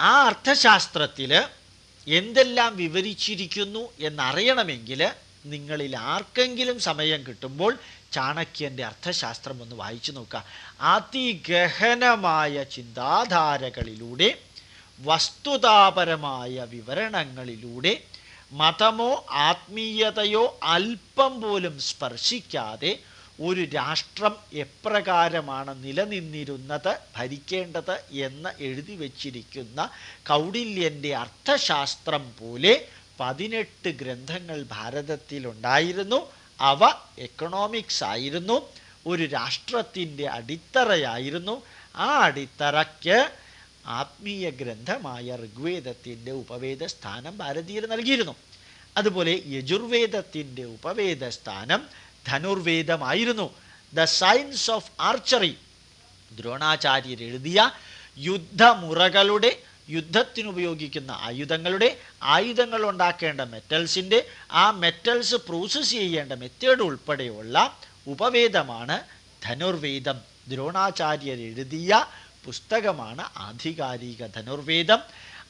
Speaker 1: ആ അർത്ഥശാസ്ത്രത്തിൽ എന്തെല്ലാം വിവരിച്ചിരിക്കുന്നു എന്നറിയണമെങ്കിൽ നിങ്ങളിൽ ആർക്കെങ്കിലും സമയം കിട്ടുമ്പോൾ ചാണക്യന്റെ അർത്ഥശാസ്ത്രം ഒന്ന് വായിച്ചു നോക്കുക അതിഗഹനമായ ചിന്താധാരകളിലൂടെ വസ്തുതാപരമായ വിവരണങ്ങളിലൂടെ മതമോ ആത്മീയതയോ അല്പം പോലും സ്പർശിക്കാതെ ഒരു രാഷ്ട്രം എപ്രകാരമാണ് നിലനിന്നിരുന്നത് ഭരിക്കേണ്ടത് എന്ന് എഴുതി വച്ചിരിക്കുന്ന കൗടില്യന്റെ അർത്ഥശാസ്ത്രം പോലെ പതിനെട്ട് ഗ്രന്ഥങ്ങൾ ഭാരതത്തിലുണ്ടായിരുന്നു. അവ എക്കണോമിക്സ് ആയിരുന്നു ഒരു രാഷ്ട്രത്തിന്റെ അടിത്തറയായിരുന്നു. ആ അടിത്തറയ്ക്ക് ആത്മീയ ഗ്രന്ഥമായ ഋഗ്വേദത്തിന്റെ ഉപവേദ സ്ഥാനം ഭാരതീയർ നൽകിയിരുന്നു. അതുപോലെ യജുർവേദത്തിന്റെ ഉപവേദ സ്ഥാനം ധനുർവേദമായിരുന്നു. The science of archery Dronacharya എഴുതിയ യുദ്ധമുറകളുടെ യുദ്ധത്തിനുപയോഗിക്കുന്ന ആയുധങ്ങളുടെ ആയുധങ്ങൾ ഉണ്ടാക്കേണ്ട മെറ്റൽസിന്റെ ആ മെറ്റൽസ് പ്രോസസ്സ് ചെയ്യേണ്ട മെത്തേഡ് ഉൾപ്പെടെയുള്ള ഉപവേദമാണ് ധനുർവേദം. ദ്രോണാചാര്യർ എഴുതിയ പുസ്തകമാണ് ആധികാരിക ധനുർവേദം.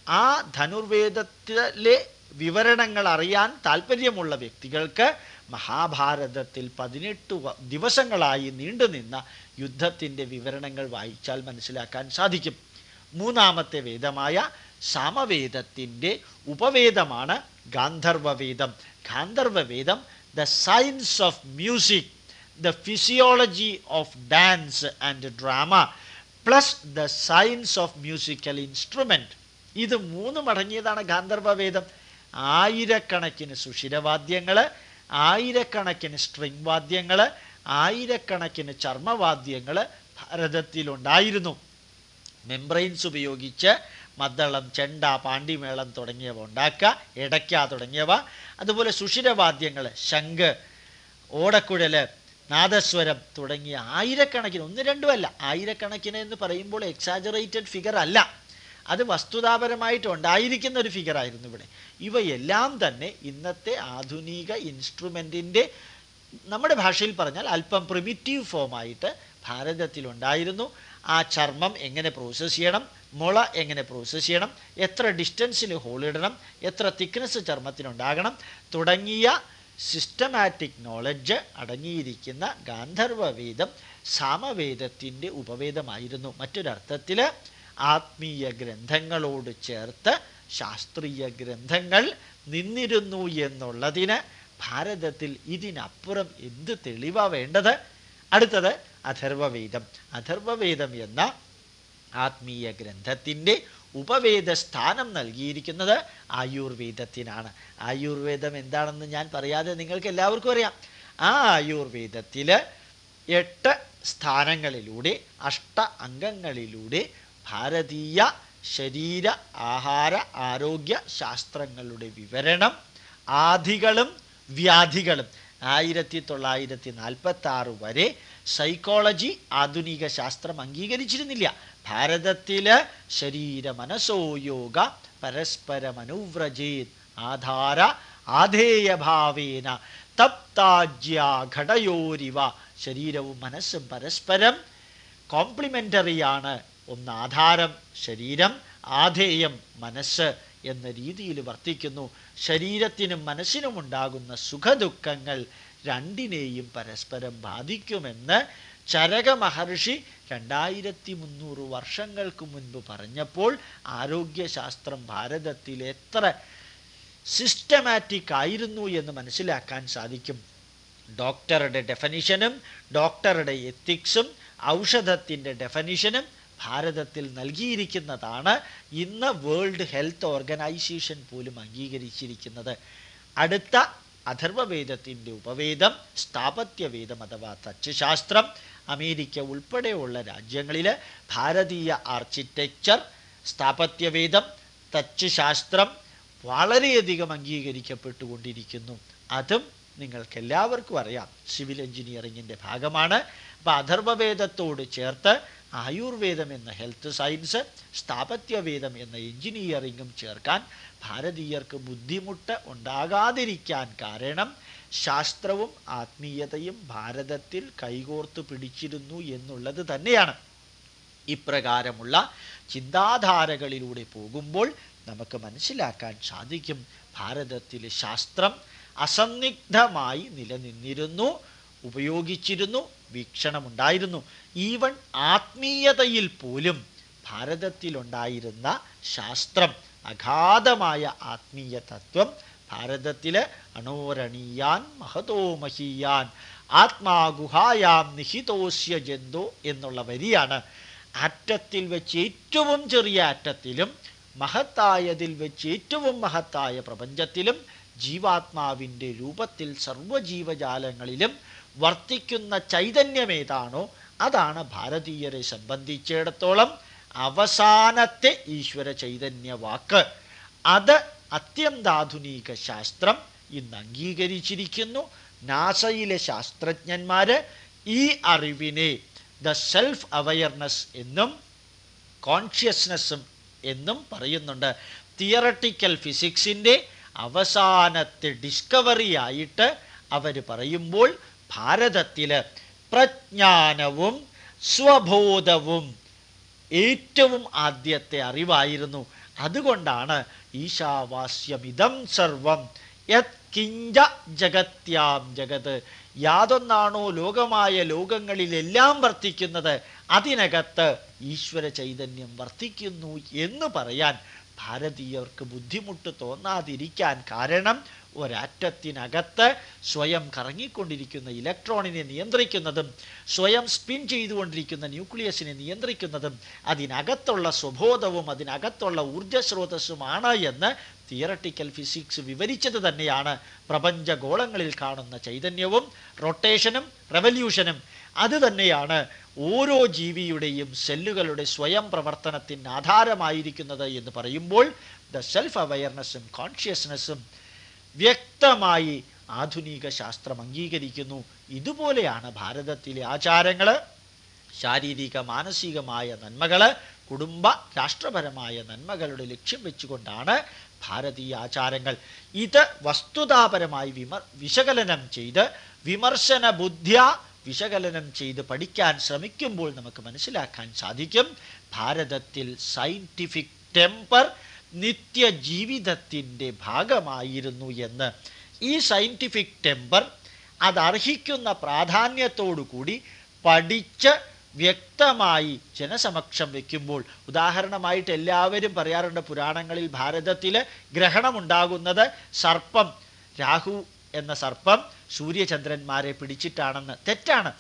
Speaker 1: ആ ധനുർവേദത്തിലെ വിവരണങ്ങൾ അറിയാൻ താല്പര്യമുള്ള വ്യക്തികൾക്ക് മഹാഭാരതത്തിൽ പതിനെട്ട് ദിവസങ്ങളായി നീണ്ടുനിന്ന യുദ്ധത്തിന്റെ വിവരണങ്ങൾ വായിച്ചാൽ മനസ്സിലാക്കാൻ സാധിക്കും. മൂന്നാമത്തെ വേദമായ സാമവേദത്തിന്റെ ഉപവേദമാണ് ഗാന്ധർവവേദം. ഗാന്ധർവവേദം the science of music the physiology of dance and drama plus the science of musical instrument ഇത് മൂന്ന് മടങ്ങിയതാണ് ഗാന്ധർവവേദം. ആയിരക്കണക്കിന് സുഷിരവാദ്യങ്ങൾ ആയിരക്കണക്കിന് സ്ട്രിങ് വാദ്യങ്ങൾ ആയിരക്കണക്കിന് ചർമ്മവാദ്യങ്ങൾ ഭാരതത്തിലുണ്ടായിരുന്നു. മെംബ്രെയിൻസ് ഉപയോഗിച്ച് മദ്ദളം ചെണ്ട പാണ്ടിമേളം തുടങ്ങിയവ ഉണ്ടാക്കുക ഇടയ്ക്ക തുടങ്ങിയവ. അതുപോലെ സുഷിരവാദ്യങ്ങൾ ശംഖ് ഓടക്കുഴൽ നാദസ്വരം തുടങ്ങിയ ആയിരക്കണക്കിന് ഒന്ന് രണ്ടുമല്ല ആയിരക്കണക്കിന് എന്ന് പറയുമ്പോൾ എക്സാജറേറ്റഡ് ഫിഗർ അല്ല. അത് വസ്തുതാപരമായിട്ട് ഉണ്ടായിരിക്കുന്ന ഒരു ഫിഗറായിരുന്നു ഇവിടെ. ഇവയെല്ലാം തന്നെ ഇന്നത്തെ ആധുനിക ഇൻസ്ട്രുമെന്റിന്റെ നമ്മുടെ ഭാഷയിൽ പറഞ്ഞാൽ അല്പം പ്രിമിറ്റീവ് ഫോമായിട്ട് ഭാരതത്തിലുണ്ടായിരുന്നു. ആ ചർമ്മം എങ്ങനെ പ്രോസസ്സ് ചെയ്യണം മുള എങ്ങനെ പ്രോസസ്സ് ചെയ്യണം എത്ര ഡിസ്റ്റൻസിൽ ഹോളിടണം എത്ര തിക്നെസ് ചർമ്മത്തിനുണ്ടാകണം തുടങ്ങിയ സിസ്റ്റമാറ്റിക് നോളജ് അടങ്ങിയിരിക്കുന്ന ഗാന്ധർവവേദം സാമവേദത്തിന്റെ ഉപവേദമായിരുന്നു. മറ്റൊരർത്ഥത്തിൽ ആത്മീയ ഗ്രന്ഥങ്ങളോട് ചേർത്ത് ശാസ്ത്രീയ ഗ്രന്ഥങ്ങൾ നിന്നിരുന്നു എന്നുള്ളതിന് ഭാരതത്തിൽ ഇതിനപ്പുറം എന്ത് തെളിവാ വേണ്ടത്? അടുത്തത് അഥർവവേദം. അഥർവവേദം എന്ന ആത്മീയ ഗ്രന്ഥത്തിന്റെ ഉപവേദ സ്ഥാനം നൽകിയിരിക്കുന്നത് ആയുർവേദത്തിനാണ്. ആയുർവേദം എന്താണെന്ന് ഞാൻ പറയാതെ നിങ്ങൾക്ക് എല്ലാവർക്കും അറിയാം. ആ ആയുർവേദത്തിൽ എട്ട് സ്ഥാനങ്ങളിലൂടെ അഷ്ട അംഗങ്ങളിലൂടെ ഭാരതീയ ശരീര ആഹാര ആരോഗ്യ ശാസ്ത്രങ്ങളുടെ വിവരണം ആധികളും വ്യാധികളും ആയിരത്തി തൊള്ളായിരത്തി നാൽപ്പത്തി വരെ സൈക്കോളജി ആധുനിക ശാസ്ത്രം അംഗീകരിച്ചിരുന്നില്ല. ഭാരതത്തിൽ ശരീര മനസ്സോ യോഗ പരസ്പരമനുവ്രജേത് ആധാര ആധേയഭാവേന തപ്താജ്യ ഘടയോരിവ ശരീരവും മനസ്സും പരസ്പരം കോംപ്ലിമെന്ററിയാണ് ഒന്ന് ആധാരം ശരീരം ആധേയം മനസ്സ്. എന്ന രീതിയിൽ വർത്തിക്കുന്നു. ശരീരത്തിനും മനസ്സിനും ഉണ്ടാകുന്ന സുഖദുഃഖങ്ങൾ രണ്ടിനെയും പരസ്പരം ബാധിക്കുമെന്ന് ചരക മഹർഷി രണ്ടായിരത്തി മുന്നൂറ് വർഷങ്ങൾക്ക് മുൻപ് പറഞ്ഞപ്പോൾ ആരോഗ്യശാസ്ത്രം ഭാരതത്തിൽ എത്ര സിസ്റ്റമാറ്റിക് ആയിരുന്നു എന്ന് മനസ്സിലാക്കാൻ സാധിക്കും. ഡോക്ടറുടെ ഡെഫനിഷനും ഡോക്ടറുടെ എത്തിക്സും ഔഷധത്തിന്റെ ഡെഫനിഷനും ഭാരതത്തിൽ നൽകിയിരിക്കുന്നതാണ് ഇന്ന് വേൾഡ് ഹെൽത്ത് ഓർഗനൈസേഷൻ പോലും അംഗീകരിച്ചിരിക്കുന്നത്. അടുത്ത അഥർവവേദത്തിന്റെ ഉപവേദം സ്ഥാപത്യവേദം അഥവാ തച്ചുശാസ്ത്രം അമേരിക്ക ഉൾപ്പെടെയുള്ള രാജ്യങ്ങളിൽ ഭാരതീയ ആർക്കിടെക്ചർ സ്ഥാപത്യവേദം തച്ചുശാസ്ത്രം വളരെയധികം അംഗീകരിക്കപ്പെട്ടുകൊണ്ടിരിക്കുന്നു. അതും നിങ്ങൾക്കെല്ലാവർക്കും അറിയാം. സിവിൽ എഞ്ചിനീയറിങ്ങിന്റെ ഭാഗമാണ്. അപ്പോൾ അഥർവവേദത്തോട് ചേർത്ത് ആയുർവേദം എന്ന ഹെൽത്ത് സയൻസ് സ്ഥാപത്യവേദം എന്ന എഞ്ചിനീയറിങ്ങും ചേർക്കാൻ ഭാരതീയർക്ക് ബുദ്ധിമുട്ട് ഉണ്ടാകാതിരിക്കാൻ കാരണം ശാസ്ത്രവും ആത്മീയതയും ഭാരതത്തിൽ കൈകോർത്ത് പിടിച്ചിരുന്നു എന്നുള്ളത് തന്നെയാണ്. ഇപ്രകാരമുള്ള ചിന്താധാരകളിലൂടെ പോകുമ്പോൾ നമുക്ക് മനസ്സിലാക്കാൻ സാധിക്കും ഭാരതത്തിലെ ശാസ്ത്രം അസന്നിഗ്ധമായി നിലനിന്നിരുന്നു ഉപയോഗിച്ചിരുന്നു വീക്ഷണമുണ്ടായിരുന്നു. ഈവൻ ആത്മീയതയിൽ പോലും ഭാരതത്തിലുണ്ടായിരുന്ന ശാസ്ത്രം അഗാധമായ ആത്മീയ തത്വം ഭാരതത്തിൽ അണോരണീയാൻ മഹതോ മഹീയാൻ ആത്മാഗുഹായാം നിഹിതോസ്യ ജന്തോ എന്നുള്ള വരിയാണ്. ആറ്റത്തിൽ വെച്ച് ഏറ്റവും ചെറിയ ആറ്റത്തിലും മഹത്തായതിൽ വെച്ച് ഏറ്റവും മഹത്തായ പ്രപഞ്ചത്തിലും ജീവാത്മാവിന്റെ രൂപത്തിൽ സർവജീവജാലങ്ങളിലും വർത്തിക്കുന്ന ചൈതന്യമേതാണോ അതാണ് ഭാരതീയരെ സംബന്ധിച്ചിടത്തോളം അവസാനത്തെ ഈശ്വര ചൈതന്യ വാക്ക്. അത് അത്യന്താധുനിക ശാസ്ത്രം ഇന്ന് അംഗീകരിച്ചിരിക്കുന്നു. നാസയിലെ ശാസ്ത്രജ്ഞന്മാർ ഈ അറിവിനെ ദ സെൽഫ് അവയർനെസ് എന്നും കോൺഷ്യസ്നെസ്സും എന്നും പറയുന്നുണ്ട്. തിയറട്ടിക്കൽ ഫിസിക്സിന്റെ അവസാനത്തെ ഡിസ്കവറി ആയിട്ട് അവർ പറയുമ്പോൾ ഭാരതത്തിൽ പ്രജ്ഞാനവും സ്വബോധവും ഏറ്റവും ആദ്യത്തെ അറിവായിരുന്നു. അതുകൊണ്ടാണ് ഈശാവാസ്യമിതം സർവം യത് കിഞ്ച ജഗത്യാം ജഗത്. യാതൊന്നാണോ ലോകമായ ലോകങ്ങളിലെല്ലാം വർത്തിക്കുന്നത്? അതിനകത്ത് ഈശ്വര ചൈതന്യം വർത്തിക്കുന്നു എന്ന് പറയാൻ ഭാരതീയർക്ക് ബുദ്ധിമുട്ട് തോന്നാതിരിക്കാൻ കാരണം ഒരാറ്റത്തിനകത്ത് സ്വയം കറങ്ങിക്കൊണ്ടിരിക്കുന്ന ഇലക്ട്രോണിനെ നിയന്ത്രിക്കുന്നതും സ്വയം സ്പിൻ ചെയ്തുകൊണ്ടിരിക്കുന്ന ന്യൂക്ലിയസിനെ നിയന്ത്രിക്കുന്നതും അതിനകത്തുള്ള സ്വബോധവും അതിനകത്തുള്ള ഊർജസ്രോതസ്സുമാണ് എന്ന് തിയറട്ടിക്കൽ ഫിസിക്സ് വിവരിച്ചത് തന്നെയാണ്. പ്രപഞ്ചഗോളങ്ങളിൽ കാണുന്ന ചൈതന്യവും റൊട്ടേഷനും റെവല്യൂഷനും അത് തന്നെയാണ് ഓരോ ജീവിയുടെയും സെല്ലുകളുടെ സ്വയം പ്രവർത്തനത്തിന് ആധാരമായിരിക്കുന്നത് എന്ന് പറയുമ്പോൾ ദ സെൽഫ് അവയർനെസ്സും കോൺഷ്യസ്നെസ്സും വ്യക്തമായി ആധുനിക ശാസ്ത്രം അംഗീകരിക്കുന്നു. ഇതുപോലെയാണ് ഭാരതത്തിലെ ആചാരങ്ങൾ ശാരീരിക മാനസികമായ നന്മകൾ കുടുംബ രാഷ്ട്രപരമായ നന്മകളുടെ ലക്ഷ്യം വെച്ചുകൊണ്ടാണ് ഭാരതീയ ആചാരങ്ങൾ. ഇത് വസ്തുതാപരമായി വിമർ വിശകലനം ചെയ്ത് വിമർശന ബുദ്ധ്യ വിശകലനം ചെയ്ത് പഠിക്കാൻ ശ്രമിക്കുമ്പോൾ നമുക്ക് മനസ്സിലാക്കാൻ സാധിക്കും. ഭാരതത്തിൽ സയന്റിഫിക് ടെമ്പർ നിത്യജീവിതത്തിന്റെ ഭാഗമായിരുന്നു എന്ന്. ഈ സയന്റിഫിക് ടെമ്പർ അതർഹിക്കുന്ന പ്രാധാന്യത്തോടു കൂടി പഠിച്ച് വ്യക്തമായി ജനസമക്ഷം വെക്കുമ്പോൾ. ഉദാഹരണമായിട്ട് എല്ലാവരും പറയാറുണ്ട് പുരാണങ്ങളിൽ ഭാരതത്തിൽ ഗ്രഹണമുണ്ടാകുന്നത് സർപ്പം രാഹു എന്ന സർപ്പം സൂര്യചന്ദ്രന്മാരെ പിടിച്ചിട്ടാണെന്ന്. തെറ്റാണ്.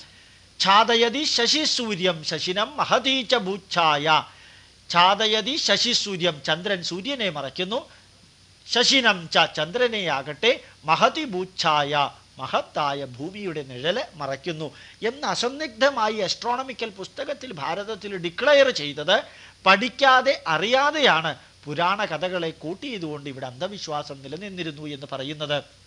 Speaker 1: ഛാദയതി ശശി സൂര്യം ശശിനം മഹതീച്ച ഭൂച്ഛായ. ഛാദയതി ശശി സൂര്യം ചന്ദ്രൻ സൂര്യനെ മറയ്ക്കുന്നു. ശശിനം ച ചന്ദ്രനെയാകട്ടെ മഹതി ഭൂച്ഛായ. മഹത്തായ ഭൂമിയുടെ നിഴൽ മറയ്ക്കുന്നു. എന്ന് അസന്നിഗ്ധമായി അസ്ട്രോണമിക്കൽ പുസ്തകത്തിൽ ഭാരതത്തിൽ ഡിക്ലെയർ ചെയ്തത് പഠിക്കാതെ അറിയാതെയാണ് പുരാണ കഥകളെ കൂട്ടിയതുകൊണ്ട് ഇവിടെ അന്ധവിശ്വാസം നിലനിന്നിരുന്നു എന്ന് പറയുന്നത്.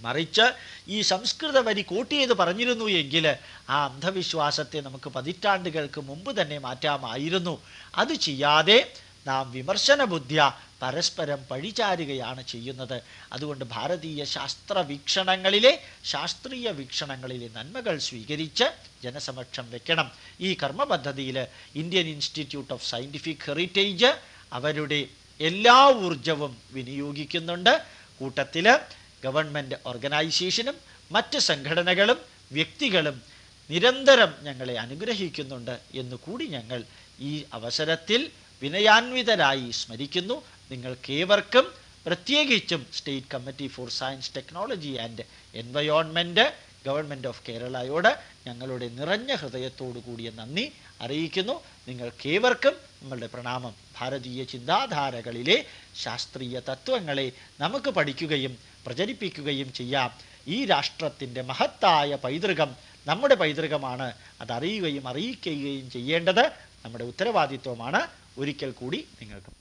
Speaker 1: മറിച്ച് ഈ സംസ്കൃത വരി കൂട്ടിയത് പറഞ്ഞിരുന്നു എങ്കിൽ ആ അന്ധവിശ്വാസത്തെ നമുക്ക് പതിറ്റാണ്ടുകൾക്ക് മുമ്പ് തന്നെ മാറ്റാമായിരുന്നു. അത് ചെയ്യാതെ നാം വിമർശന ബുദ്ധ്യ പരസ്പരം പഴിചാരുകയാണ് ചെയ്യുന്നത്. അതുകൊണ്ട് ഭാരതീയ ശാസ്ത്ര വീക്ഷണങ്ങളിലെ ശാസ്ത്രീയ വീക്ഷണങ്ങളിലെ നന്മകൾ സ്വീകരിച്ച് ജനസമക്ഷം വെക്കണം. ഈ കർമ്മ പദ്ധതിയിൽ Indian Institute of Scientific Heritage അവരുടെ എല്ലാ ഊർജവും വിനിയോഗിക്കുന്നുണ്ട്. കൂട്ടത്തിൽ ഗവൺമെന്റ് ഓർഗനൈസേഷനും മറ്റ് സംഘടനകളും വ്യക്തികളും നിരന്തരം ഞങ്ങളെ അനുഗ്രഹിക്കുന്നുണ്ട് എന്ന് കൂടി ഞങ്ങൾ ഈ അവസരത്തിൽ വിനയാൻവിതരായി സ്മരിക്കുന്നു. നിങ്ങൾക്കേവർക്കും പ്രത്യേകിച്ചും State Committee for Science Technology and Environment Government of കേരളയോട് ഞങ്ങളുടെ നിറഞ്ഞ ഹൃദയത്തോടു കൂടിയ നന്ദി അറിയിക്കുന്നു. നിങ്ങൾക്കേവർക്കും നിങ്ങളുടെ പ്രണാമം. ഭാരതീയ ചിന്താധാരകളിലെ ശാസ്ത്രീയ തത്വങ്ങളെ നമുക്ക് പഠിക്കുകയും പ്രചരിപ്പിക്കുകയും ചെയ്യാം. ഈ രാഷ്ട്രത്തിന്റെ മഹത്തായ പൈതൃകം നമ്മുടെ പൈതൃകമാണ്. അതറിയുകയും അറിയിക്കുകയും ചെയ്യേണ്ടത് നമ്മുടെ ഉത്തരവാദിത്വമാണ്. ഒരിക്കൽ കൂടി നിങ്ങൾക്ക്